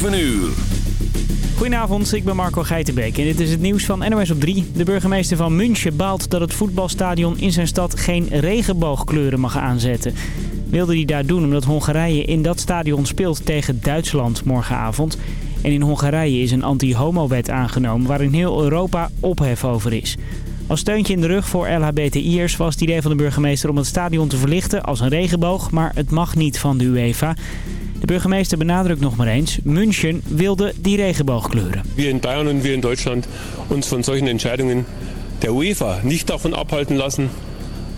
7 uur. Goedenavond, ik ben Marco Geitenbeek en dit is het nieuws van NOS op 3. De burgemeester van München baalt dat het voetbalstadion in zijn stad geen regenboogkleuren mag aanzetten. Wilde hij daar doen omdat Hongarije in dat stadion speelt tegen Duitsland morgenavond. En in Hongarije is een anti-homo-wet aangenomen waar in heel Europa ophef over is. Als steuntje in de rug voor LHBTI'ers was het idee van de burgemeester om het stadion te verlichten als een regenboog, maar het mag niet van de UEFA. De burgemeester benadrukt nog maar eens, München wilde die regenboogkleuren. Wir in Bayern und wir in Deutschland uns von solchen Entscheidungen der UEFA nicht davon abhalten lassen,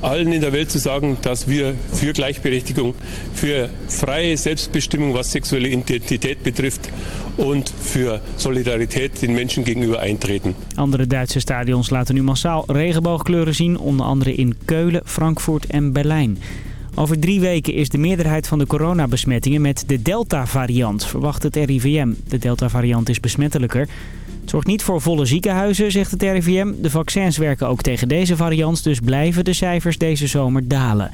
allen in der Welt zu sagen, dass wir für Gleichberechtigung, für freie Selbstbestimmung, was sexuelle Identität betrifft und für Solidarität den Menschen gegenüber eintreten. Andere Duitse stadions laten nu massaal regenboogkleuren zien, onder andere in Keulen, Frankfurt en Berlijn. Over drie weken is de meerderheid van de coronabesmettingen met de Delta-variant, verwacht het RIVM. De Delta-variant is besmettelijker. Het zorgt niet voor volle ziekenhuizen, zegt het RIVM. De vaccins werken ook tegen deze variant, dus blijven de cijfers deze zomer dalen.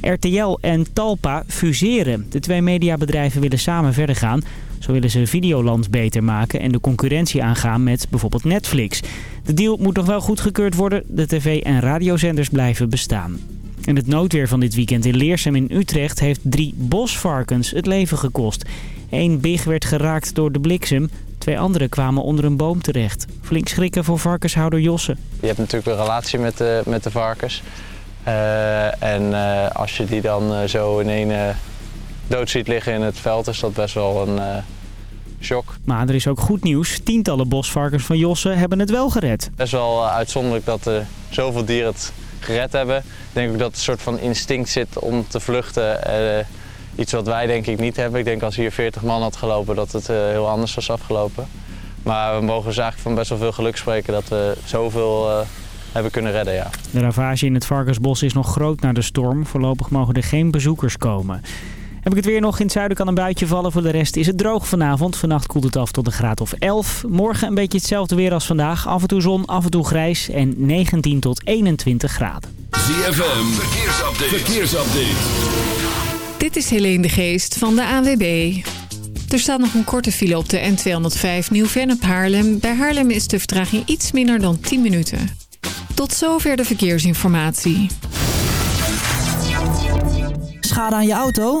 RTL en Talpa fuseren. De twee mediabedrijven willen samen verder gaan. Zo willen ze Videoland beter maken en de concurrentie aangaan met bijvoorbeeld Netflix. De deal moet nog wel goedgekeurd worden. De tv- en radiozenders blijven bestaan. En het noodweer van dit weekend in Leersum in Utrecht heeft drie bosvarkens het leven gekost. Eén big werd geraakt door de bliksem. Twee anderen kwamen onder een boom terecht. Flink schrikken voor varkenshouder Josse. Je hebt natuurlijk een relatie met de, met de varkens. Uh, en uh, als je die dan uh, zo in één dood ziet liggen in het veld, is dat best wel een shock. Maar er is ook goed nieuws. Tientallen bosvarkens van Josse hebben het wel gered. Best wel uitzonderlijk dat er zoveel dieren het gered hebben. Ik denk ook dat een soort van instinct zit om te vluchten. iets wat wij denk ik niet hebben. Ik denk als hier 40 man had gelopen dat het heel anders was afgelopen. Maar we mogen dus eigenlijk van best wel veel geluk spreken dat we zoveel hebben kunnen redden, ja. De ravage in het Varkensbos is nog groot na de storm. Voorlopig mogen er geen bezoekers komen. Heb ik het weer nog? In het zuiden kan een buitje vallen. Voor de rest is het droog vanavond. Vannacht koelt het af tot een graad of 11. Morgen een beetje hetzelfde weer als vandaag. Af en toe zon, af en toe grijs. En 19 tot 21 graden. ZFM, verkeersupdate. verkeersupdate. Dit is Helene de Geest van de AWB. Er staat nog een korte file op de N205 Nieuw-Vennep Haarlem. Bij Haarlem is de vertraging iets minder dan 10 minuten. Tot zover de verkeersinformatie. Schade aan je auto?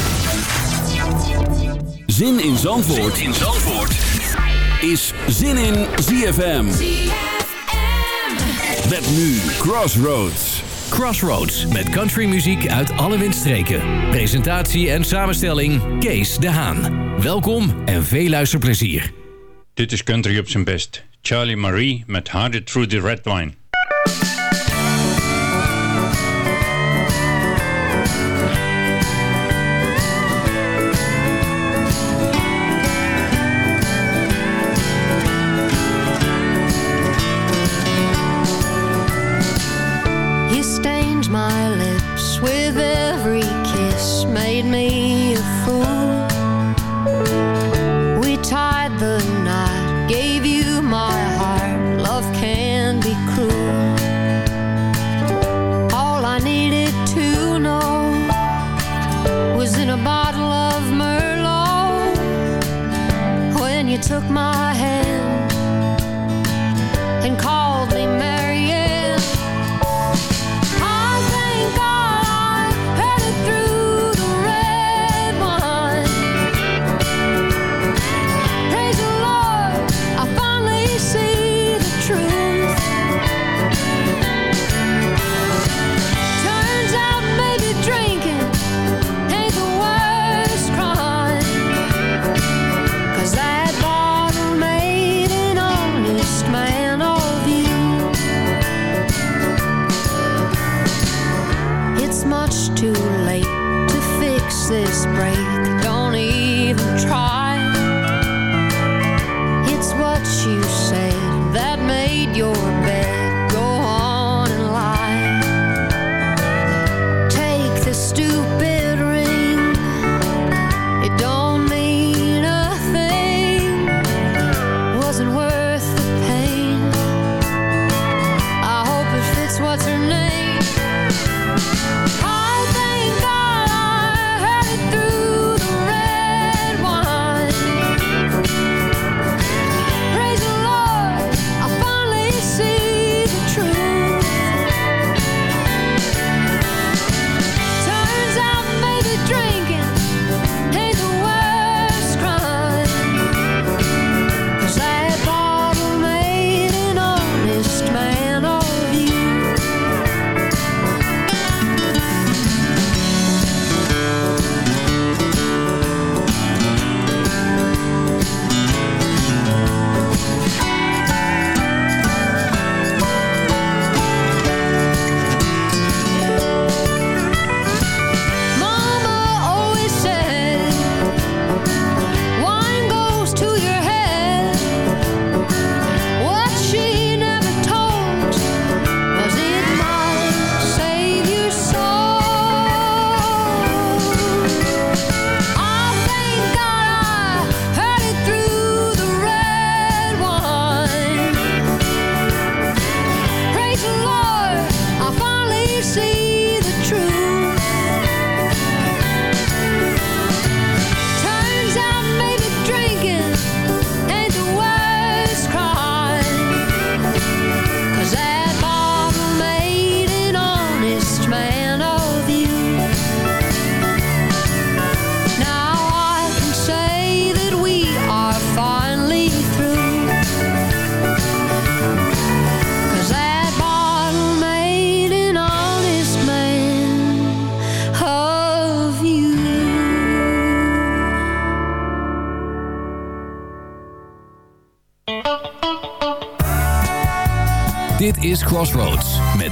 Zin in Zandvoort, in Zandvoort. is Zin in ZFM. Met nu Crossroads. Crossroads met countrymuziek uit alle windstreken. Presentatie en samenstelling Kees de Haan. Welkom en veel luisterplezier. Dit is country op zijn best. Charlie Marie met Harder Through the Red Wine.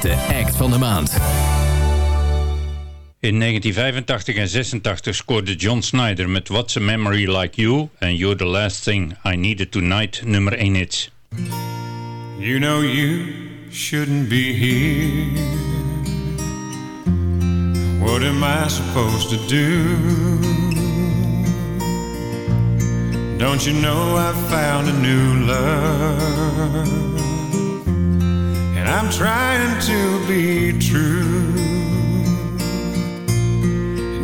Met de act van de maand. In 1985 en 86 scoorde John Snyder met What's a Memory Like You en You're the Last Thing I Needed Tonight nummer 1 hits. You know you shouldn't be here. What am I supposed to do? Don't you know I've found a new love? I'm trying to be true.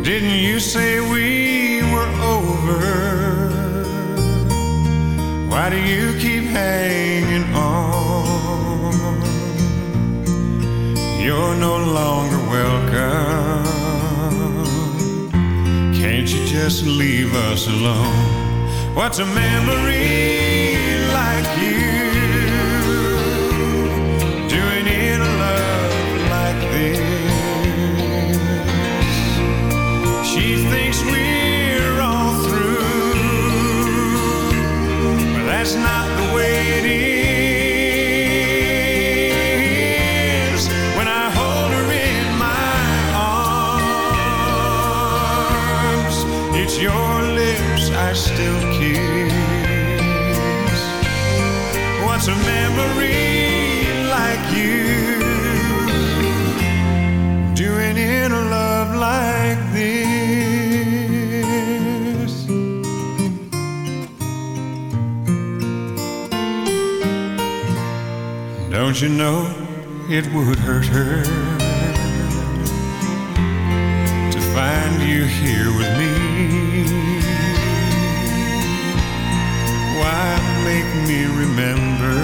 Didn't you say we were over? Why do you keep hanging on? You're no longer welcome. Can't you just leave us alone? What's a memory like you? That's not the way it is. Don't you know it would hurt her to find you here with me? Why make me remember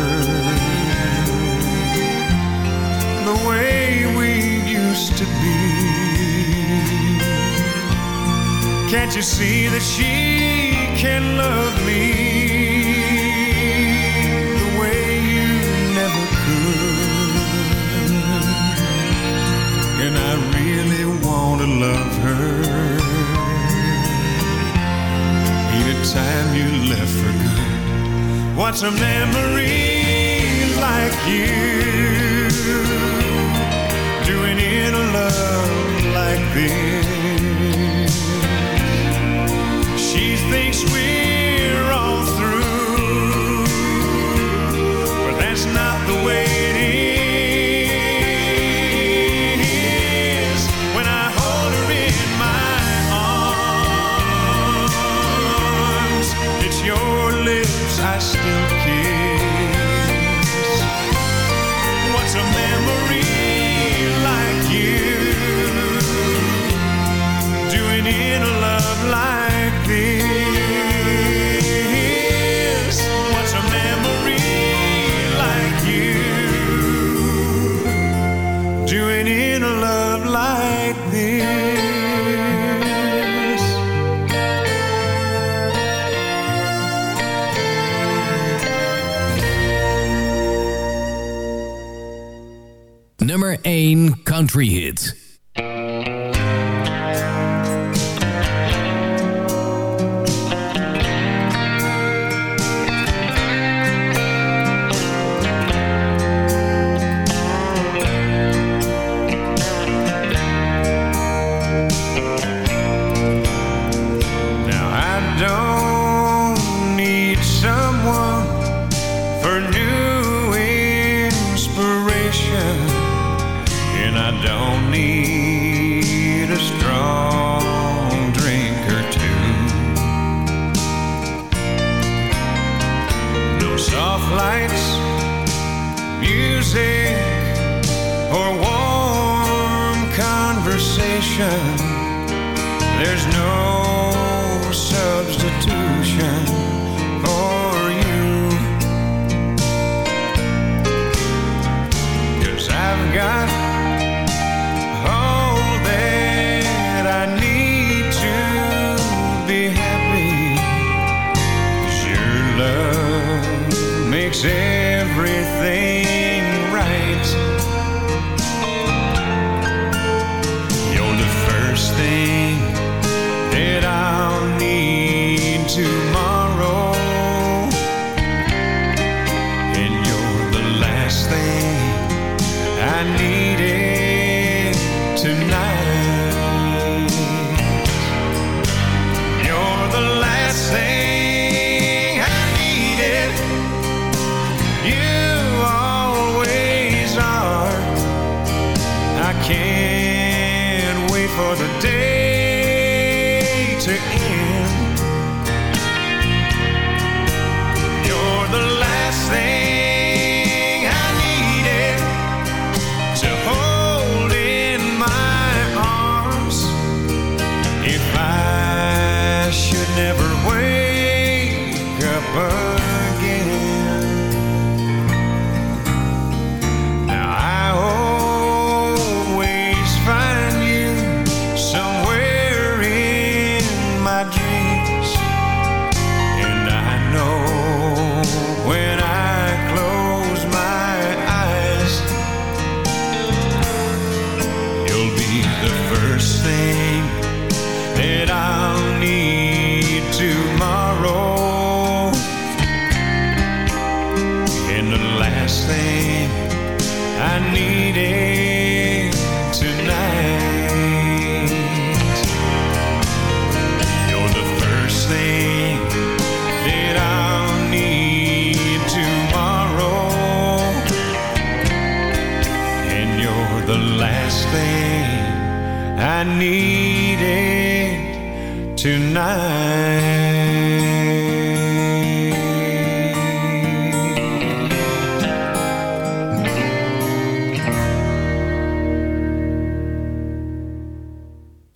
the way we used to be? Can't you see that she can love me wants a memory like you doing in a love like this. country hits.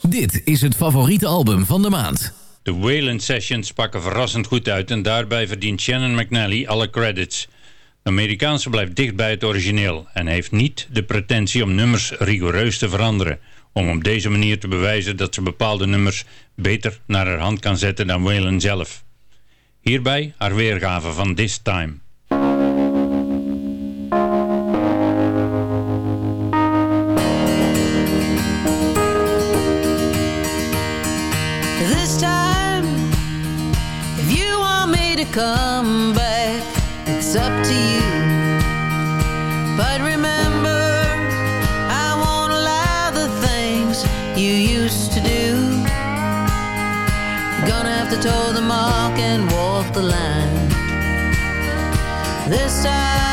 Dit is het favoriete album van de maand. De Wayland Sessions pakken verrassend goed uit en daarbij verdient Shannon McNally alle credits. De Amerikaanse blijft dicht bij het origineel en heeft niet de pretentie om nummers rigoureus te veranderen. Om op deze manier te bewijzen dat ze bepaalde nummers beter naar haar hand kan zetten dan Whalen zelf. Hierbij haar weergave van This Time. come back. It's up to you. But remember I won't allow the things you used to do. You're gonna have to toe the mark and walk the line. This time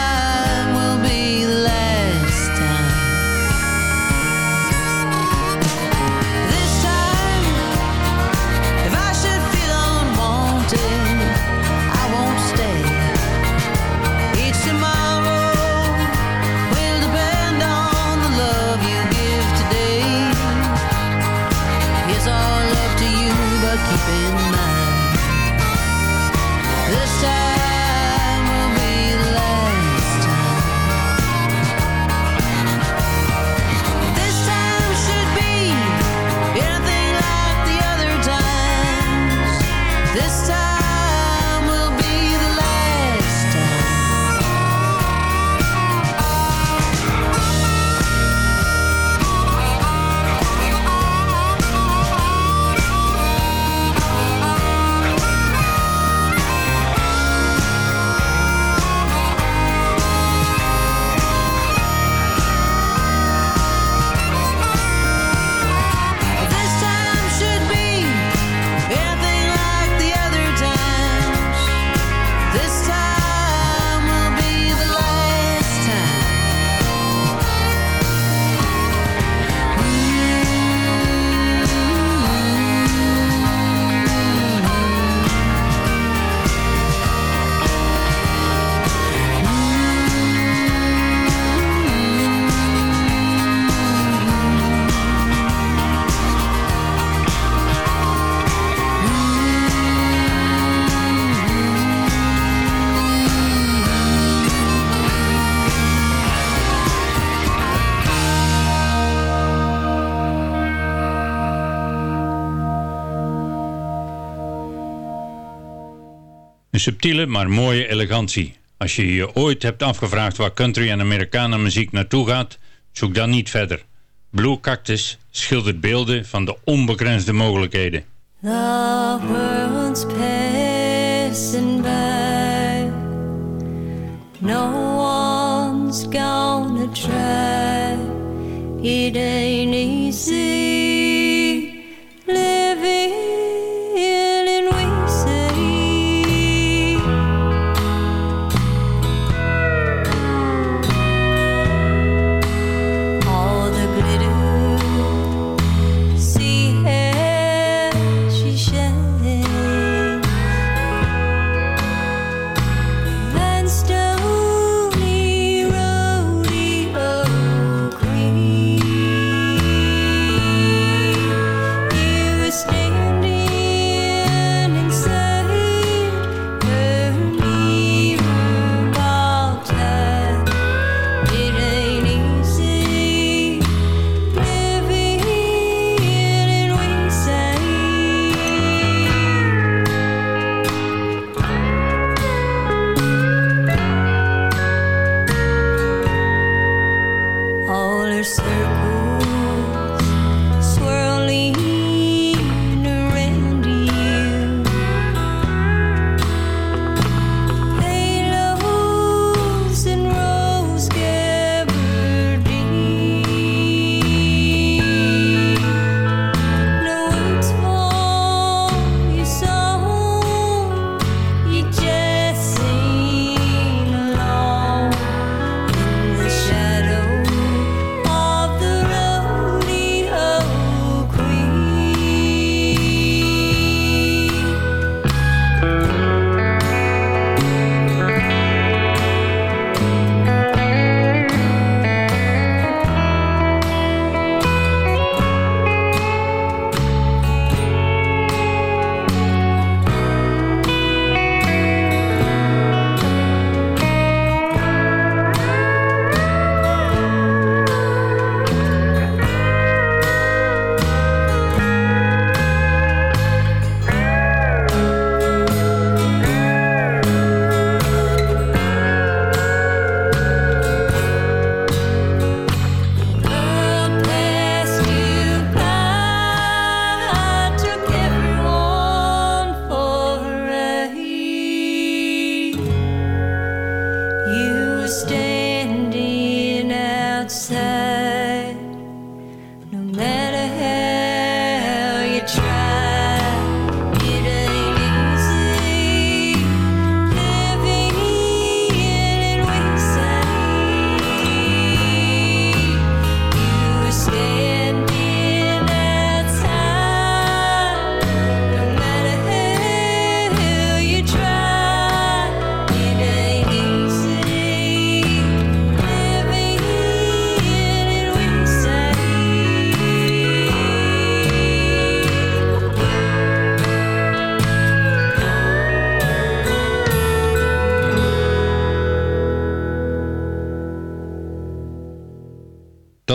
subtiele, maar mooie elegantie. Als je je ooit hebt afgevraagd waar country en Amerikanen muziek naartoe gaat, zoek dan niet verder. Blue Cactus schildert beelden van de onbegrensde mogelijkheden. No one's gonna try It ain't easy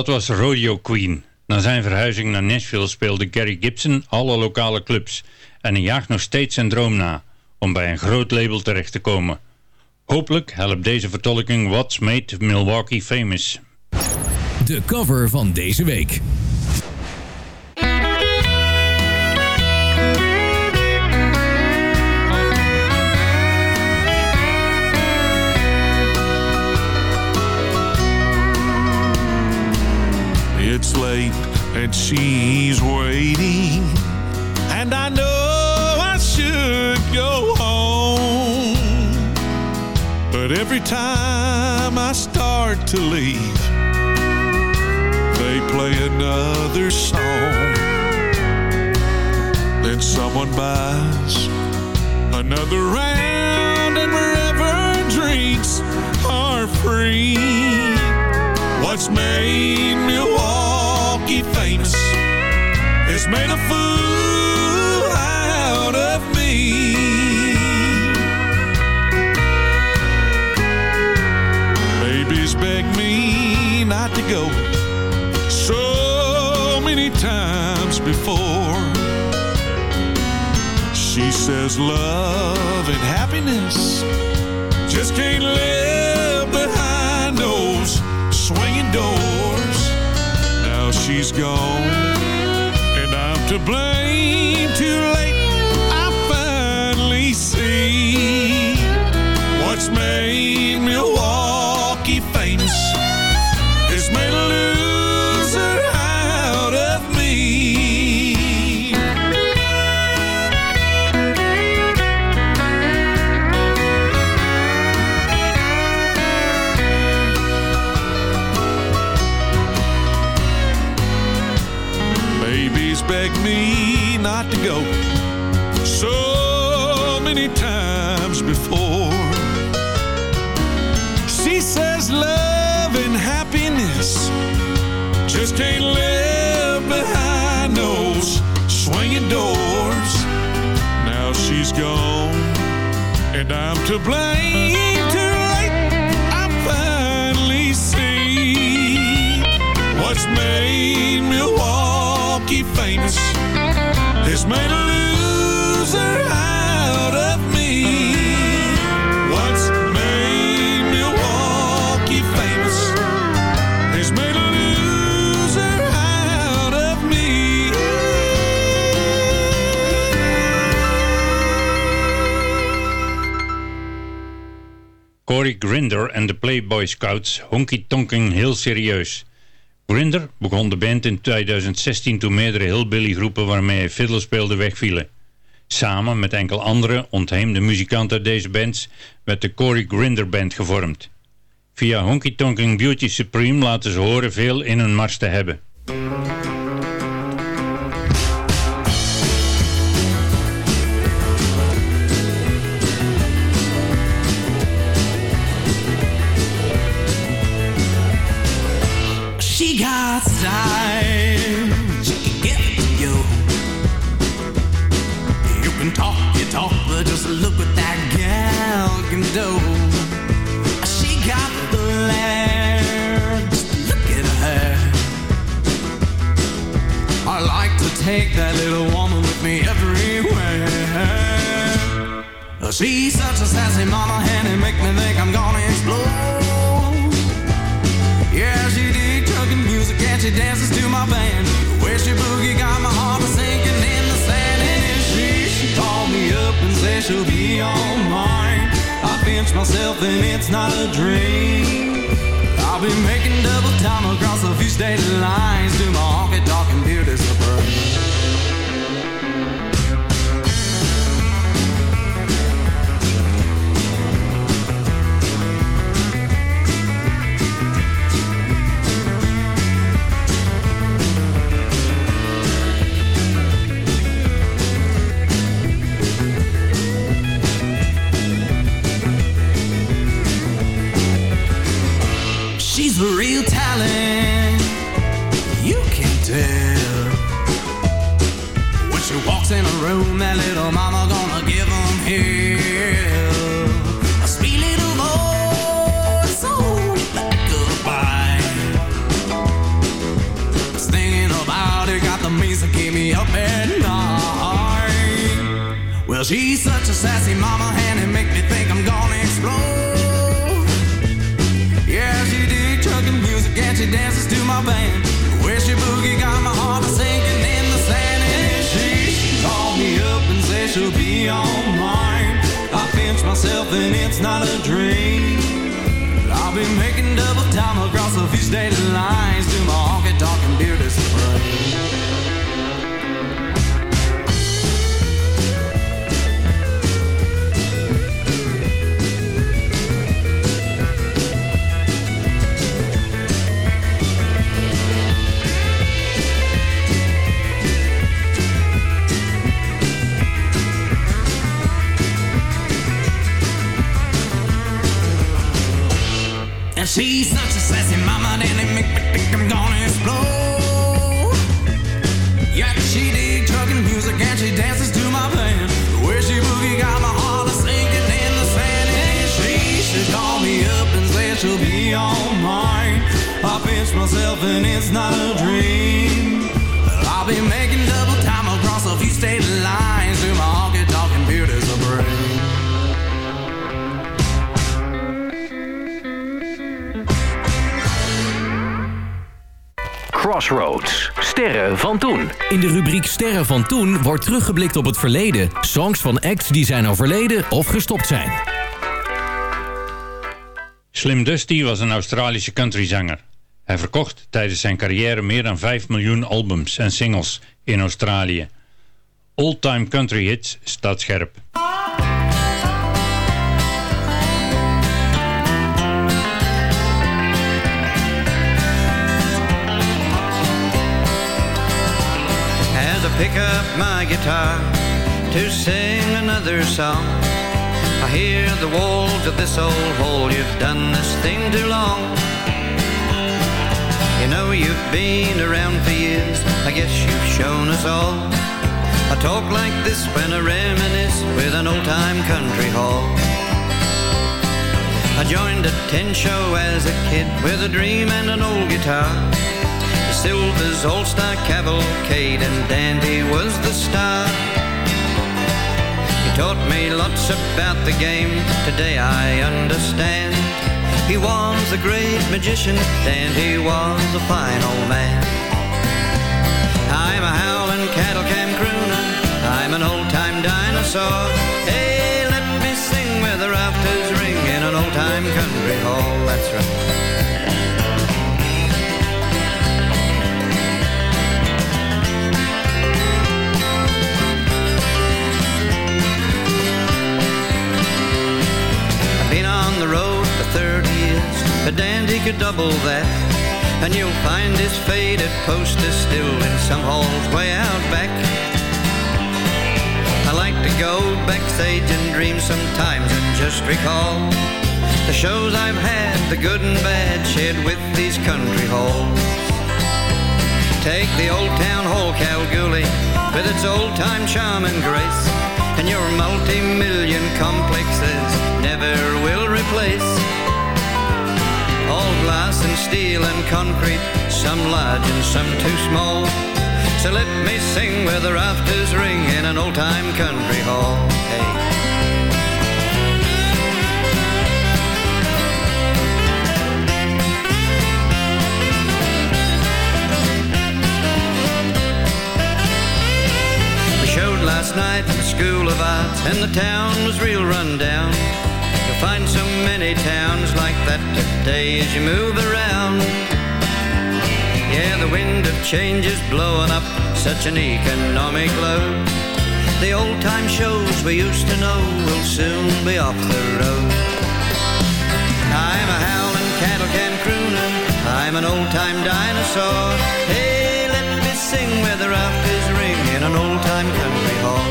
was Rodeo Queen. Na zijn verhuizing naar Nashville speelde Gary Gibson alle lokale clubs en hij jaagt nog steeds zijn droom na om bij een groot label terecht te komen. Hopelijk helpt deze vertolking What's Made Milwaukee Famous. De cover van deze week. It's late and she's waiting, and I know I should go home. But every time I start to leave, they play another song. Then someone buys another round, and wherever drinks are free. What's made Milwaukee famous has made a fool out of me. Babies beg me not to go so many times before. She says love and happiness just can't live doors. Now she's gone, and I'm to blame. Too late, I finally see what's made to blame. Too late, I finally see what's made Milwaukee famous has made Cory Grinder en de Playboy Scouts honky tonking heel serieus. Grinder begon de band in 2016 toen meerdere hillbilly groepen waarmee hij fiddle speelde wegvielen. Samen met enkele andere ontheemde muzikanten uit deze bands werd de Cory Grinder Band gevormd. Via Honky Tonking Beauty Supreme laten ze horen veel in hun mars te hebben. Take that little woman with me everywhere. She's such a sassy mama, and it make me think I'm gonna explode. Yeah, she dig trucking music and she dances to my band. The way she boogie got my heart sinking in the sand. And if she, she called me up and said she'll be all mine. I pinch myself and it's not a dream. I'll be making double time across a few state lines to my honky talking beauty supreme. A real talent, you can tell. When she walks in a room, that little mama gonna give 'em hell. A sweet little voice, so like goodbye. I thinking about it, got the music keep me up at night. Well, she's such a sassy mama, myself and it's not a dream. I'll be making double time across a few state lines to my honky tonk and bearded she's such a sassy mama, and it make me think I'm gonna explode. Yeah, she did trucking music and she dances to my band. Where she boogie got my heart a sinking in the sand. And she should call me up and say she'll be all mine. I pinch myself and it's not a dream. I'll be making Crossroads. Sterren van toen. In de rubriek Sterren van toen wordt teruggeblikt op het verleden. Songs van acts die zijn overleden of gestopt zijn. Slim Dusty was een Australische countryzanger. Hij verkocht tijdens zijn carrière meer dan 5 miljoen albums en singles in Australië. All-time country hits staat scherp. Pick up my guitar to sing another song, I hear the walls of this old hole. You've done this thing too long. You know you've been around for years. I guess you've shown us all. I talk like this when I reminisce with an old-time country hall. I joined a tin show as a kid with a dream and an old guitar. Silver's All-Star Cavalcade and Dandy was the star. He taught me lots about the game. Today I understand. He was a great magician and he was a fine old man. I'm a howling cattle cam crooner. I'm an old-time dinosaur. Hey, let me sing where the rafters ring in an old-time country hall. That's right. A dandy could double that. And you'll find his faded poster still in some halls way out back. I like to go backstage and dream sometimes and just recall the shows I've had, the good and bad, shared with these country halls. Take the old town hall, Kalgoorlie, with its old time charm and grace, and your multi-million complexes never will replace. All glass and steel and concrete, some large and some too small. So let me sing where the rafters ring in an old time country hall. Hey. Last night at the School of Art, and the town was real run down. Find so many towns like that today as you move around. Yeah, the wind of change is blowing up such an economic load. The old time shows we used to know will soon be off the road. I'm a howling cattle can crooner. I'm an old time dinosaur. Hey, let me sing where the rafters ring in an old time country hall.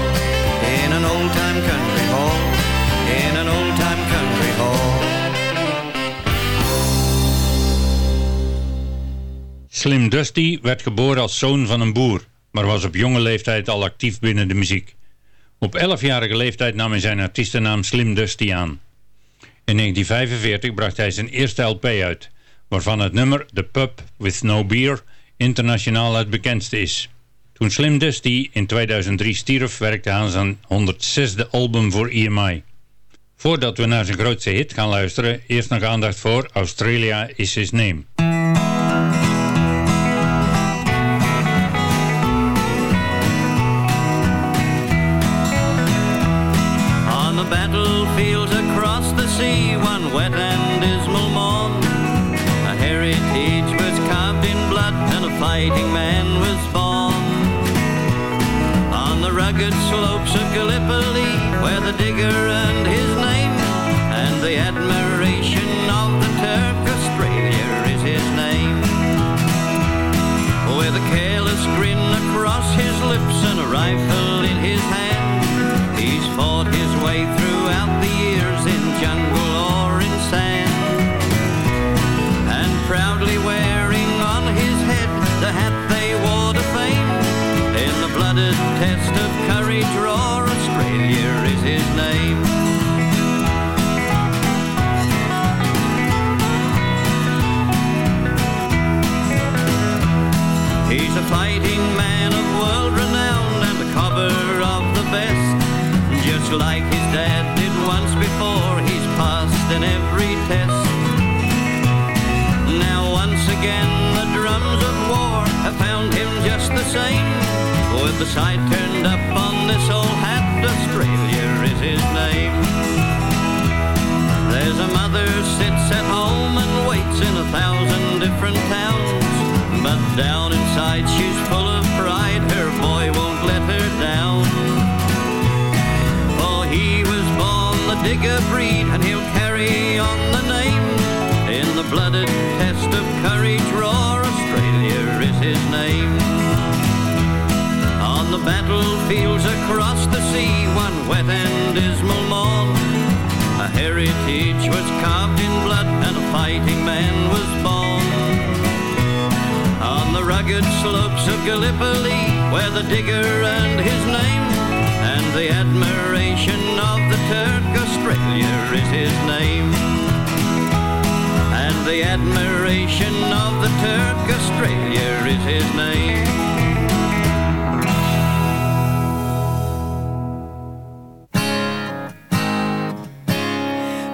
In an old time country hall. In an old time Slim Dusty werd geboren als zoon van een boer, maar was op jonge leeftijd al actief binnen de muziek. Op 11-jarige leeftijd nam hij zijn artiestennaam Slim Dusty aan. In 1945 bracht hij zijn eerste LP uit, waarvan het nummer The Pub With No Beer internationaal het bekendste is. Toen Slim Dusty in 2003 stierf, werkte hij aan zijn 106e album voor EMI. Voordat we naar zijn grootste hit gaan luisteren, eerst nog aandacht voor Australia is His Name. On the battlefields across the sea, one wet and dismal morn, a heritage was carved in blood and a fighting man was born. On the rugged slopes of Gallipoli, where the digger earned his fighting man of world renown and a cover of the best. Just like his dad did once before, he's passed in every test. Now once again the drums of war have found him just the same. With the side turned up on this old hat, Australia is his name. There's a mother sits at home and waits in a thousand different towns. But down inside she's full of pride, her boy won't let her down. For he was born the digger breed and he'll carry on the name. In the blooded test of courage roar, Australia is his name. On the battlefields across the sea, one wet and dismal morn, a heritage was carved in blood and a fighting man was born. On the rugged slopes of Gallipoli, where the digger earned his name, and the admiration of the Turk, Australia is his name. And the admiration of the Turk, Australia is his name.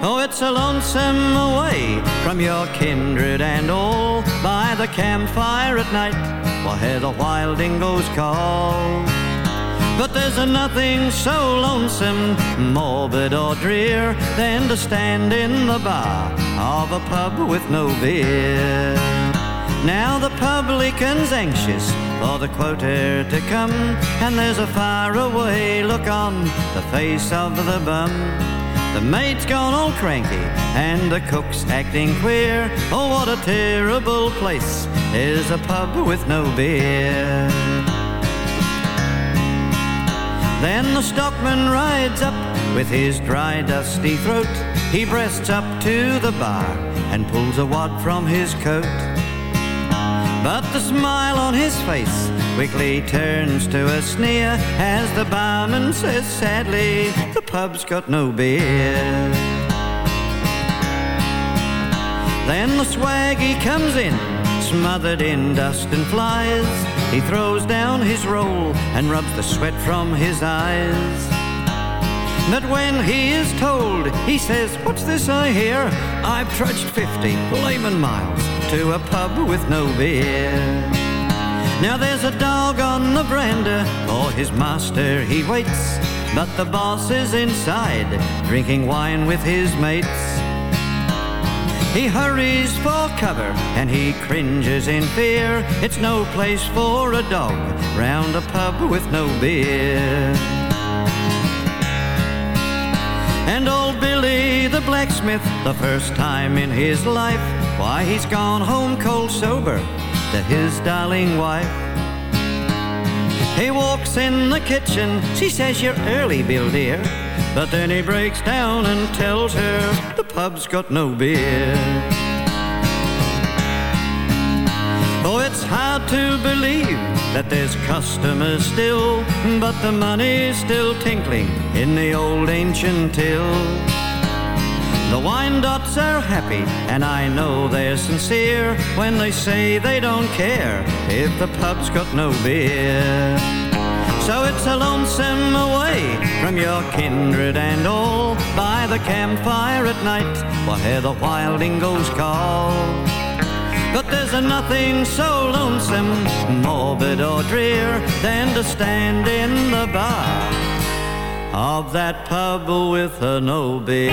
Oh, it's a lonesome away from your kindred and all the campfire at night, while hear the wild dingoes call. But there's a nothing so lonesome, morbid or drear than to stand in the bar of a pub with no beer. Now the publican's anxious for the quota to come, and there's a faraway look on the face of the bum. The maid's gone all cranky, and the cook's acting queer. Oh, what a terrible place is a pub with no beer. Then the stockman rides up with his dry, dusty throat. He breasts up to the bar and pulls a wad from his coat. But the smile on his face quickly turns to a sneer as the barman says sadly, the pub's got no beer. Then the swaggy comes in, smothered in dust and flies. He throws down his roll and rubs the sweat from his eyes. But when he is told, he says, What's this I hear? I've trudged 50 blaming miles to a pub with no beer. Now there's a dog on the veranda, for his master he waits. But the boss is inside, drinking wine with his mates. He hurries for cover and he cringes in fear. It's no place for a dog round a pub with no beer. And old Billy the blacksmith, the first time in his life, why he's gone home cold sober to his darling wife. He walks in the kitchen, she says you're early, Bill dear. But then he breaks down and tells her the pub's got no beer. Oh, it's hard to believe that there's customers still, but the money's still tinkling in the old ancient till. The Wyandottes are happy, and I know they're sincere when they say they don't care if the pub's got no beer. So it's a lonesome away from your kindred and all by the campfire at night, while hear the wild call. But there's a nothing so lonesome, morbid or drear than to stand in the bar of that pub with a no beer.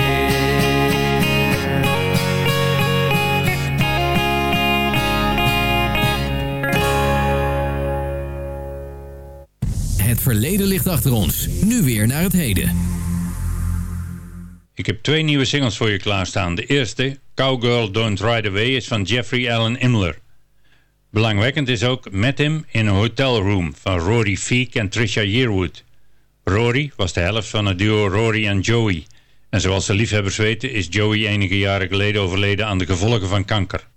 Het verleden ligt achter ons. Nu weer naar het heden. Ik heb twee nieuwe singles voor je klaarstaan. De eerste, Cowgirl Don't Ride Away, is van Jeffrey Allen Imler. Belangwekkend is ook Met Him in a Hotel Room van Rory Feek en Trisha Yearwood. Rory was de helft van het duo Rory en Joey. En zoals de liefhebbers weten is Joey enige jaren geleden overleden aan de gevolgen van kanker.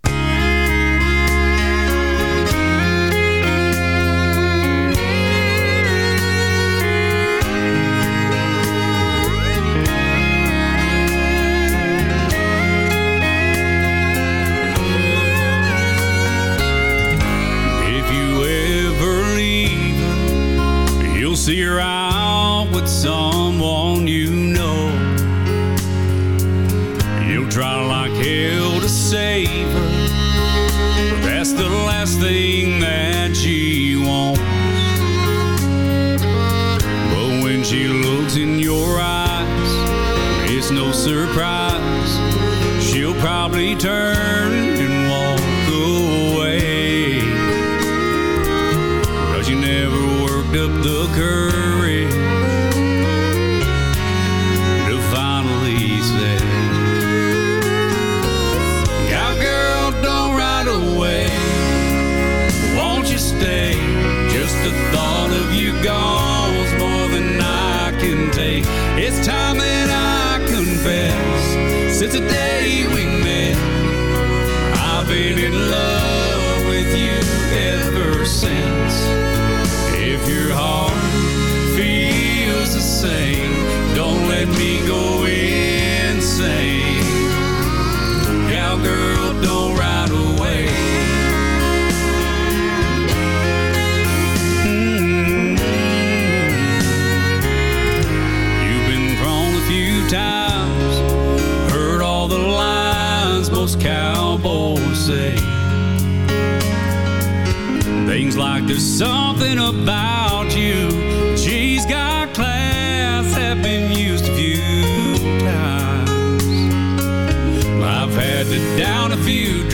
Down a few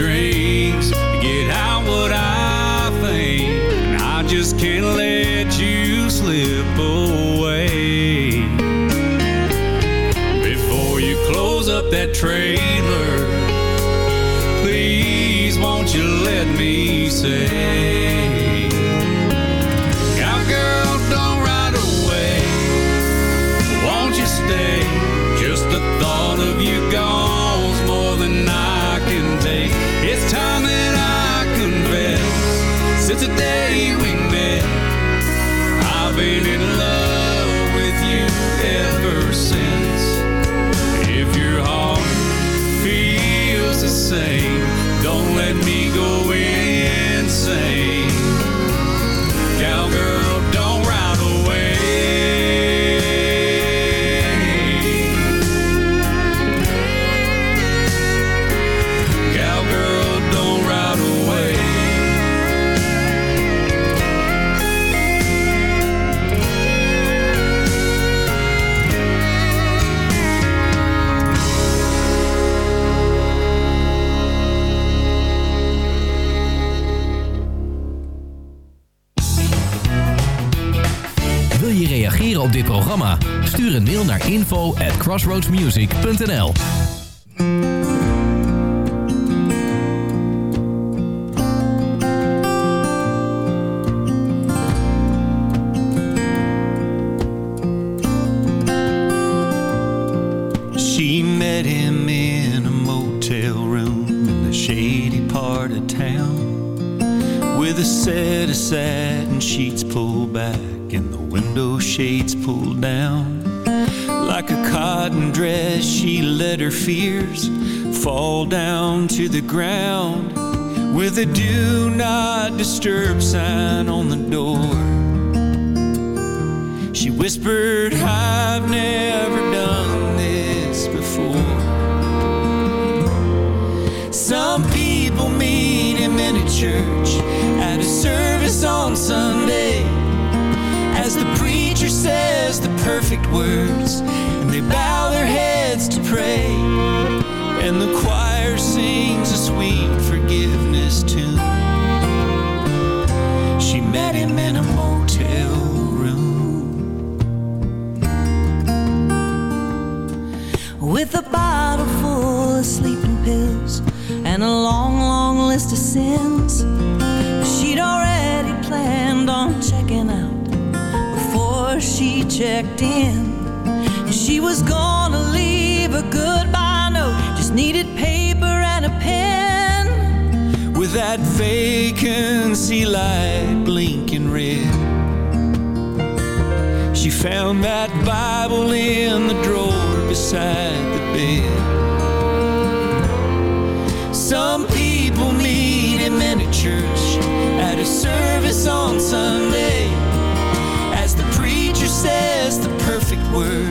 info at crossroadsmusic.nl She met him in a motel room in the shady part of town with a set of satin sheets pulled back and the window shades pulled down. Like a cotton dress, she let her fears fall down to the ground with a do not disturb sign on the door. She whispered, I've never done this before. Some people meet him in a church at a service on Sunday as the says the perfect words and they bow their heads to pray and the choir sings a sweet forgiveness tune she met him in a motel room with a bottle full of sleeping pills and a long, long list of sins. She'd already planned on checking out she checked in. She was gonna leave a goodbye note, just needed paper and a pen. with that vacancy light blinking red. She found that Bible in the drawer beside the bed. Some people meet in church at a service on Sunday perfect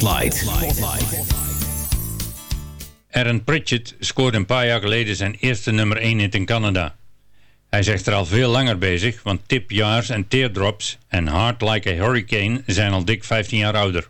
Spotlight. Aaron Pritchett scoorde een paar jaar geleden zijn eerste nummer 1 hit in Canada. Hij zegt er al veel langer bezig, want Tip Jars en Teardrops en Hard Like a Hurricane zijn al dik 15 jaar ouder.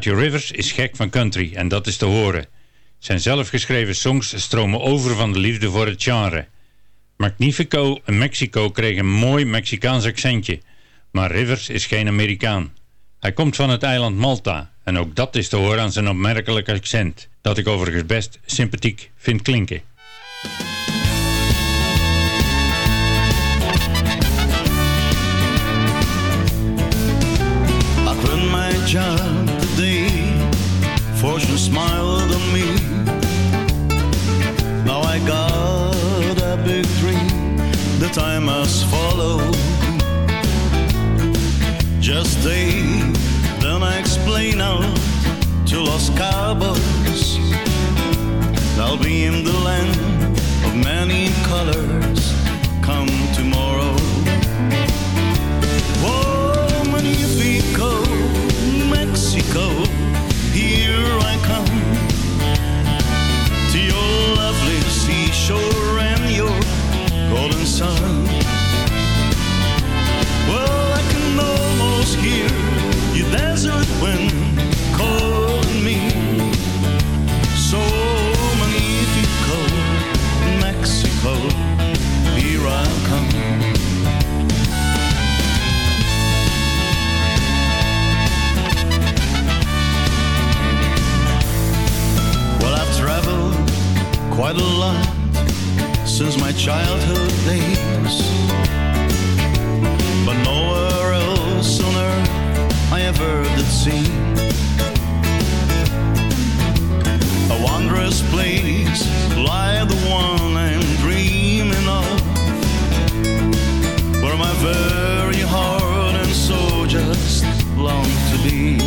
Matthew Rivers is gek van country en dat is te horen. Zijn zelfgeschreven songs stromen over van de liefde voor het genre. Magnifico en Mexico kregen een mooi Mexicaans accentje, maar Rivers is geen Amerikaan. Hij komt van het eiland Malta en ook dat is te horen aan zijn opmerkelijk accent, dat ik overigens best sympathiek vind klinken. smiled at me. Now I got a big dream that I must follow. Just stay, then I explain out to Los Cabos. I'll be in the land of many colors come tomorrow. quite a lot since my childhood days. But nowhere else on earth I ever did see a wondrous place like the one I'm dreaming of, where my very heart and soul just long to be.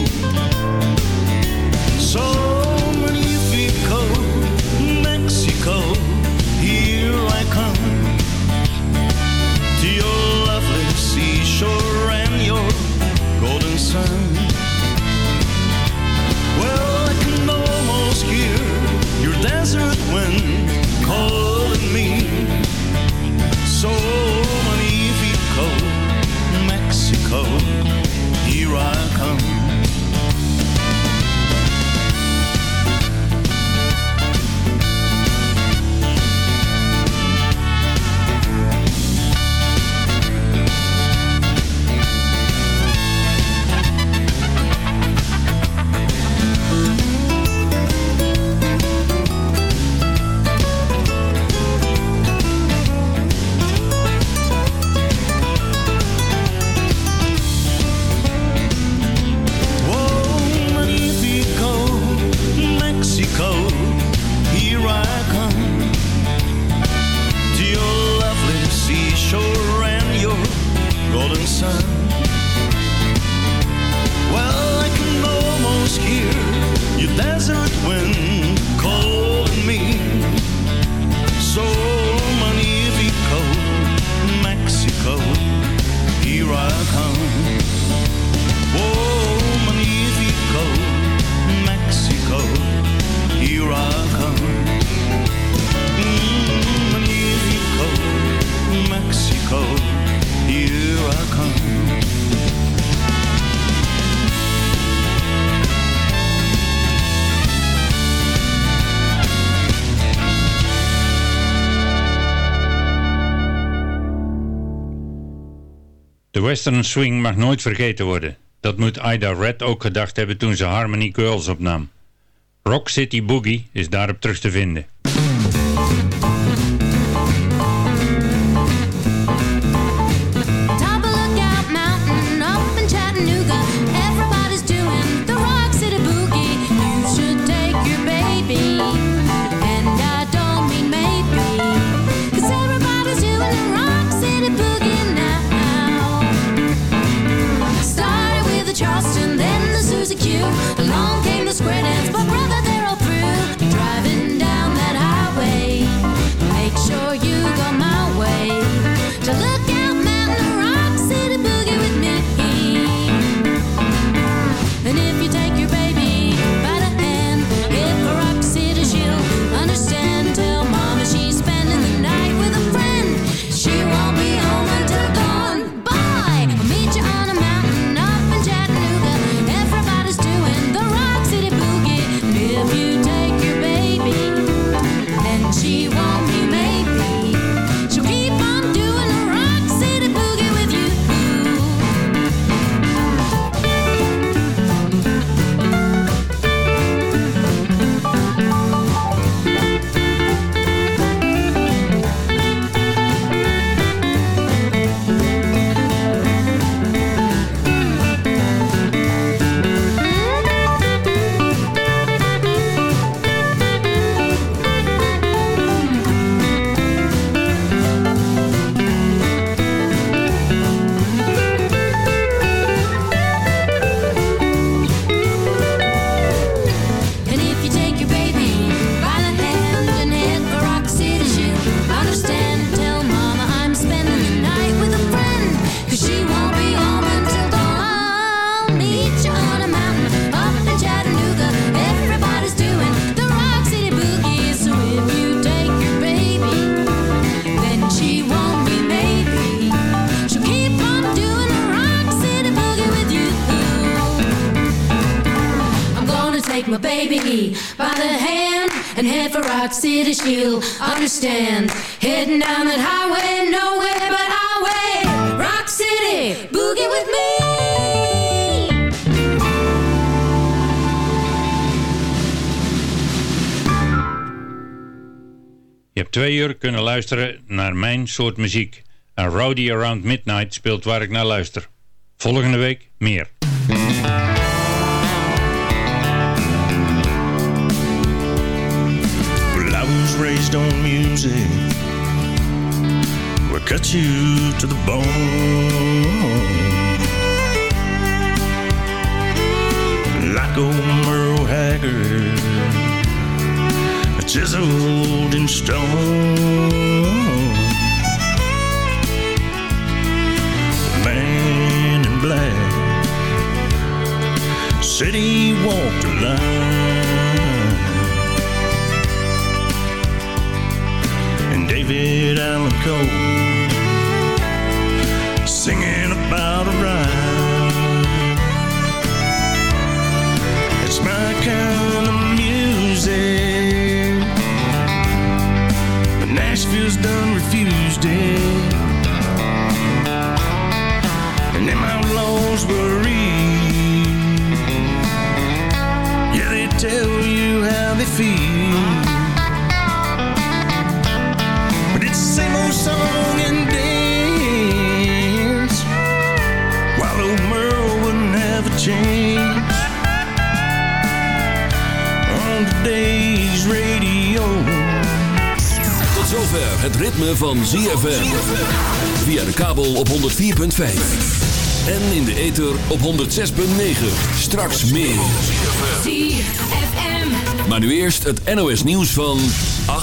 Western swing mag nooit vergeten worden. Dat moet Ida Red ook gedacht hebben toen ze Harmony Girls opnam. Rock City Boogie is daarop terug te vinden. understand Heading down that highway Nowhere but highway Rock City, boogie with me Je hebt twee uur kunnen luisteren naar mijn soort muziek. En Rowdy Around Midnight speelt waar ik naar luister. Volgende week meer. Raised on music. What cut you to the bone? Like old Merle Haggard, chiseled in stone. Man in black he walked a line. David Allan Coe singing about a rhyme. It's my kind of music, but Nashville's done refused it, and them outlaws worry. Yeah, they tell you how they feel. The same old song and dance While old Merle chance On today's radio Tot zover het ritme van ZFM. Via de kabel op 104.5. En in de ether op 106.9. Straks meer. ZFM. Maar nu eerst het NOS nieuws van 8.